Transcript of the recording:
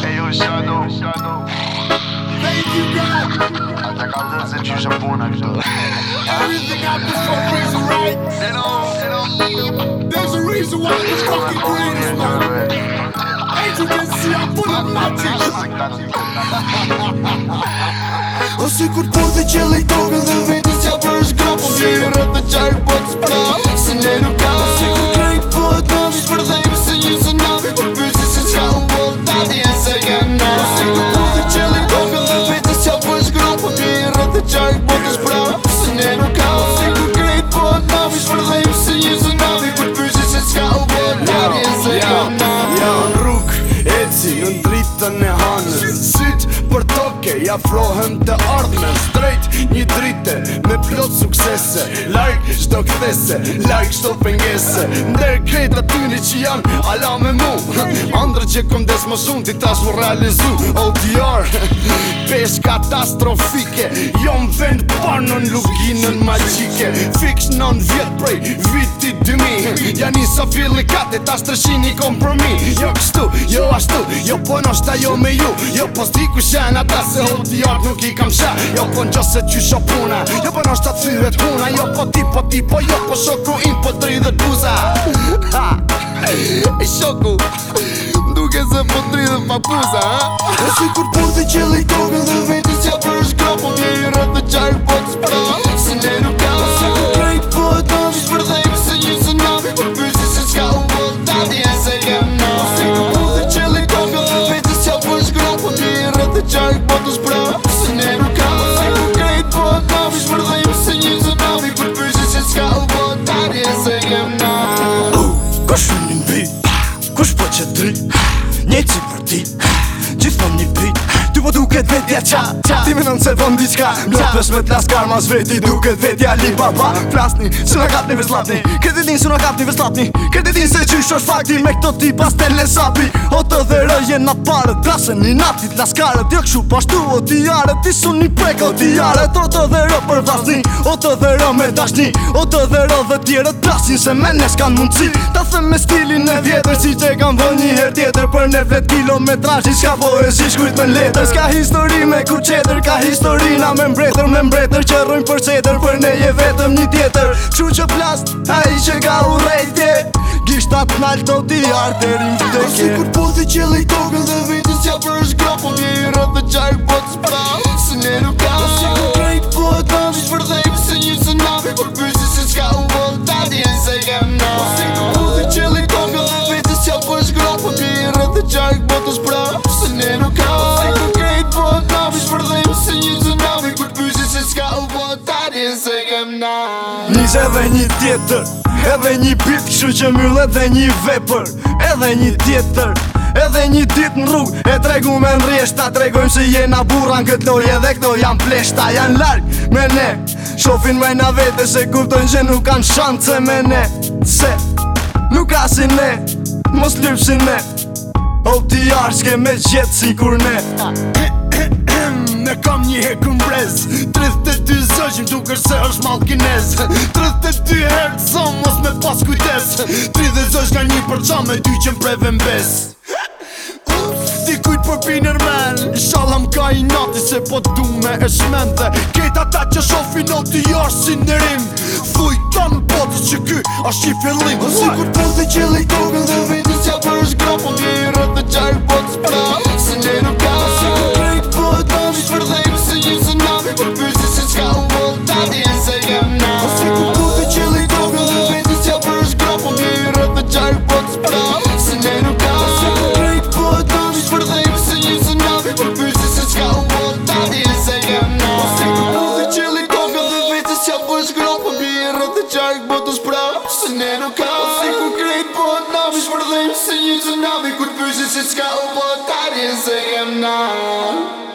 Hey, Shadow. Shadow. Thank you, God. Né, I think I wasn't you, Japon, actually. Everything happens for a reason, right? It all, There's a reason why this fucking green is blue. Ain't you can see I'm full of magic. Оси кур порди чели тога да ви na na. afrohen të ardhme Drejt një drite me plot suksese Like shto këthese, like shto pëngese Ndër krejt aty një që janë ala me mu Andrë që kom desë më shumë, ti tash më realizu Odiar oh, pesh katastrofike, jom vend për magjike Fix në në vjetë prej viti 2000 Ja njësë o ta së një kompromi Jo kështu, jo ashtu, jo po në shta jo me ju Jo po s'di ku shen, ata se hoti t'i nuk i kam shen Jo po në gjësë që shë puna, jo po në shta të puna Jo po ti, po ti, po jo po shoku im po dri dhe tuza po Ha, e shoku Nuk se po të rridhën pa puza, ha? Eh? E si kur përdi që lejtogën dhe vetës ja përshkrapo Një i rëtë të qajnë po të shpërë po që dry Një cipër dit Gjithon një pit Ty po duket vetja qa, qa Ti menon se von diqka Mlot vesh me t'las karma zveti Duket vetja li baba Flasni, së nga kapni vës latni Kredi din së nga kapni vës latni din se qysh është fakti Me këto ti pas të në sapi O të dhe rëgje në parët Plasën një natit las karët Jo këshu pashtu o ti jarët Ti sun një prek o ti jarët O të dhe rë për vlasni O të dhe rë me dashni O të dhe rë dhe tjerët Plasin se me nes kanë mundësi Ta them me stilin e vjetër Si që kam vë një her tjetër Për ne vlet kilometrashi Ska po e si shkujt me letë Jetës ka histori me kur qeder Ka historina me mbretër me mbretër Që rrujnë për qeder Për ne je vetëm një tjetër Qu që plast a i që ga u rejtje Gishtat në alto di arteri më të kje Si kur po të qeli kogën dhe vitës Ja për është grapo një i rrët dhe qaj Po të spral se ne nuk ka Si kur krejt po të të vish për dhejmë Se një së nabi për pysi si s'ka u vëllë Ta di e se jem na Si kur po të qeli kogën dhe vitës Ja për është grapo një i rrët dhe qaj Po të spral është edhe një tjetër Edhe një pikë që që mjëllë edhe një vepër Edhe një tjetër Edhe një ditë në rrugë E tregu me në rjeshta Tregojmë që jena bura në këtë lori Edhe këto janë pleshta Janë largë me ne Shofin me në vete Se kuptojnë që nuk kanë shantë me ne Se Nuk ka si ne Mos lypë si ne O t'i arshke me gjithë si kur ne Në kam një hekë brezë Qo që se është malë kines 32 herë të mos me pas kujtes 30 zonë nga një për qa me dy që m'preve mbes Ti për piner men Shalëm ka i nati se po du me e shmente Kejta ta që shofi në t'i jash jo si nërim rim ta në botës që ky është i fillim Sikur të të qëllit të gëllë dhe vindës ja për është grapo Një i rëtë në i botës Залишиться ніч на вікут пишеться, опотарі заємна.